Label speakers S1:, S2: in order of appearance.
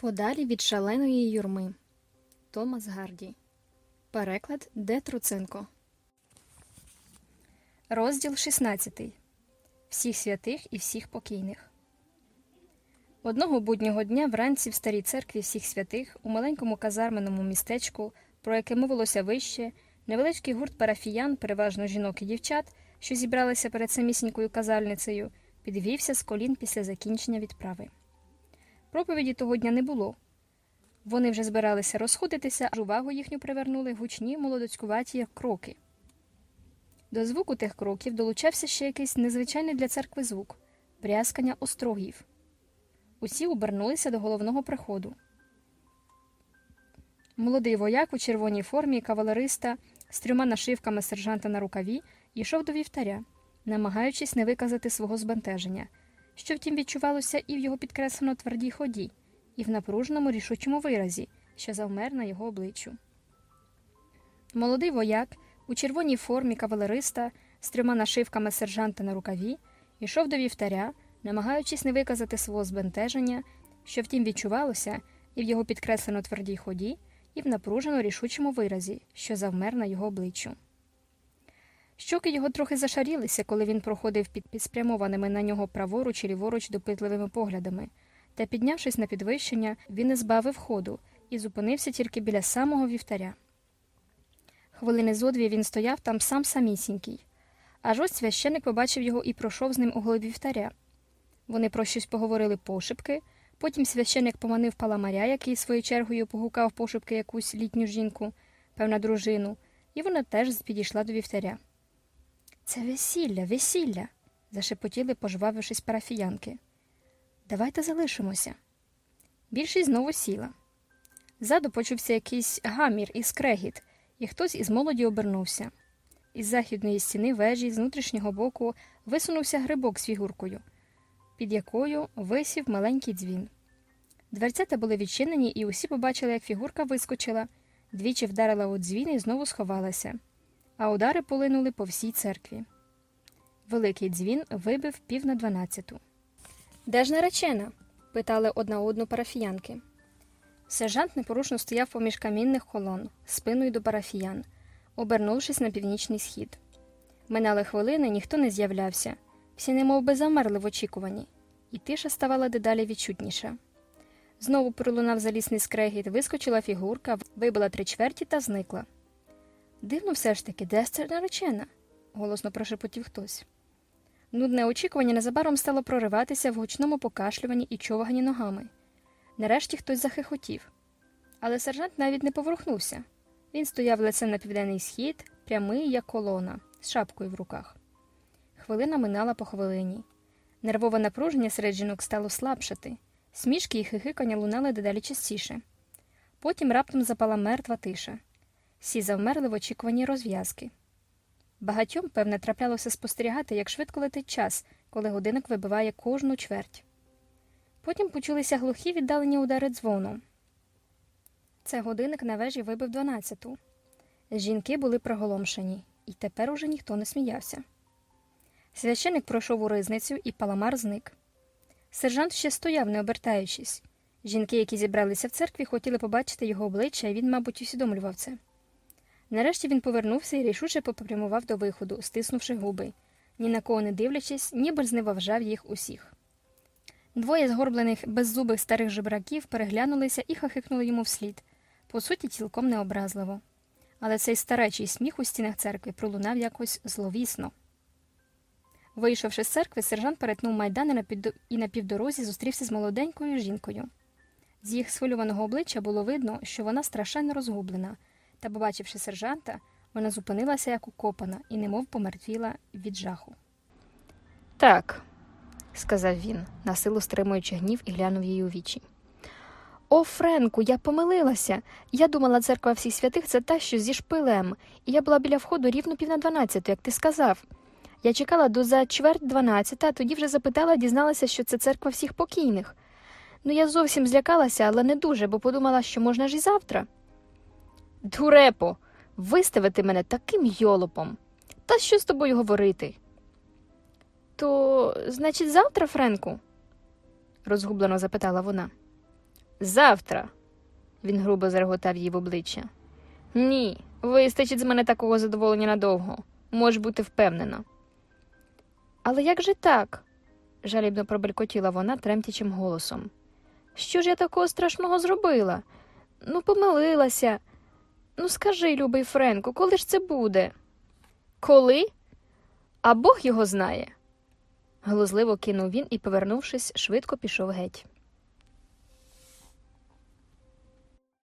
S1: Подалі від шаленої юрми. Томас Гарді. Переклад Де Труценко. Розділ 16. Всіх святих і всіх покійних. Одного буднього дня вранці в старій церкві всіх святих у маленькому казарменому містечку, про яке мовилося вище, невеличкий гурт парафіян, переважно жінок і дівчат, що зібралися перед самісінькою казальницею, підвівся з колін після закінчення відправи. Проповіді того дня не було. Вони вже збиралися розходитися, аж увагу їхню привернули гучні молодоцькуваті кроки. До звуку тих кроків долучався ще якийсь незвичайний для церкви звук брязкання острогів. Усі обернулися до головного приходу. Молодий вояк у червоній формі кавалериста з трьома нашивками сержанта на рукаві йшов до вівтаря, намагаючись не виказати свого збентеження, що втім відчувалося і в його підкреслено твердій ході, і в напруженому рішучому виразі, що завмер на його обличчю. Молодий вояк у червоній формі кавалериста з трьома нашивками сержанта на рукаві йшов до вівтаря, намагаючись не виказати свого збентеження, що втім відчувалося і в його підкреслено твердій ході, і в напружено рішучому виразі, що завмер на його обличчю. Щоки його трохи зашарілися, коли він проходив під підспрямованими на нього праворуч і ліворуч допитливими поглядами, та, піднявшись на підвищення, він не збавив ходу і зупинився тільки біля самого вівтаря. Хвилини зо дві він стояв там сам самісінький. Аж ось священик побачив його і пройшов з ним у глиб вівтаря. Вони про щось поговорили пошепки, потім священик поманив паламаря, який своєю чергою погукав пошепки якусь літню жінку, певна дружину, і вона теж підійшла до вівтаря. Це весілля, весілля. зашепотіли, пожвавившись парафіянки. Давайте залишимося. Більшість знову сіла. Ззаду почувся якийсь гамір і скрегіт, і хтось із молоді обернувся. Із західної стіни вежі з внутрішнього боку висунувся грибок з фігуркою, під якою висів маленький дзвін. Дверцята були відчинені, і усі побачили, як фігурка вискочила, двічі вдарила у дзвін і знову сховалася, а удари полинули по всій церкві. Великий дзвін вибив пів на дванадцяту. Де ж наречена? питали одна одну парафіянки. Сержант непорушно стояв поміж камінних колон, спиною до парафіян, обернувшись на північний схід. Минали хвилини, ніхто не з'являвся, всі немов би замерли в очікуванні, і тиша ставала дедалі відчутніша. Знову пролунав залісний скрегіт, вискочила фігурка, вибила три чверті та зникла. Дивно все ж таки, де це наречена? голосно прошепотів хтось. Нудне очікування незабаром стало прориватися в гучному покашлюванні і човгані ногами. Нарешті хтось захихотів. Але сержант навіть не поворухнувся. Він стояв лицем на південний схід, прямий, як колона, з шапкою в руках. Хвилина минала по хвилині. Нервове напруження серед жінок стало слабшати, смішки і хихикання лунали дедалі частіше. Потім раптом запала мертва тиша. Всі завмерли в очікуванні розв'язки. Багатьом, певне, траплялося спостерігати, як швидко летить час, коли годинник вибиває кожну чверть. Потім почулися глухі віддалені удари дзвону. Це годинник на вежі вибив дванадцяту. Жінки були приголомшені, і тепер уже ніхто не сміявся. Священик пройшов у ризницю, і паламар зник. Сержант ще стояв, не обертаючись. Жінки, які зібралися в церкві, хотіли побачити його обличчя, і він, мабуть, усвідомлював це. Нарешті він повернувся і рішуче попрямував до виходу, стиснувши губи, ні на кого не дивлячись, ніби зневажав їх усіх. Двоє згорблених беззубих старих жебраків переглянулися і хахикнули йому вслід, по суті, цілком необразливо. Але цей старечий сміх у стінах церкви пролунав якось зловісно. Вийшовши з церкви, сержант перетнув майдан і на, півдорозі зустрівся з молоденькою жінкою. З їх схвильованого обличчя було видно, що вона страшенно розгублена, та, побачивши сержанта, вона зупинилася як укопана і немов помертвіла від жаху. Так, сказав він, насилу стримуючи гнів і глянув їй у вічі. О, Френку, я помилилася. Я думала, церква всіх святих це та, що зі шпилем, і я була біля входу рівно пів на дванадцяту, як ти сказав. Я чекала до за чверть дванадцята, тоді вже запитала, дізналася, що це церква всіх покійних. Ну, я зовсім злякалася, але не дуже, бо подумала, що можна ж і завтра. Дурепо, виставити мене таким йолопом. Та що з тобою говорити? То, значить, завтра, Френку? розгублено запитала вона. Завтра. Він грубо зареготав їй в обличчя. Ні, вистачить з мене такого задоволення надовго. Можеш бути впевнена. Але як же так? жалібно пробелькотіла вона тремтячим голосом. Що ж я такого страшного зробила? Ну, помилилася. Ну, скажи, любий Френку, коли ж це буде? Коли? А Бог його знає. Глузливо кинув він і, повернувшись, швидко пішов геть.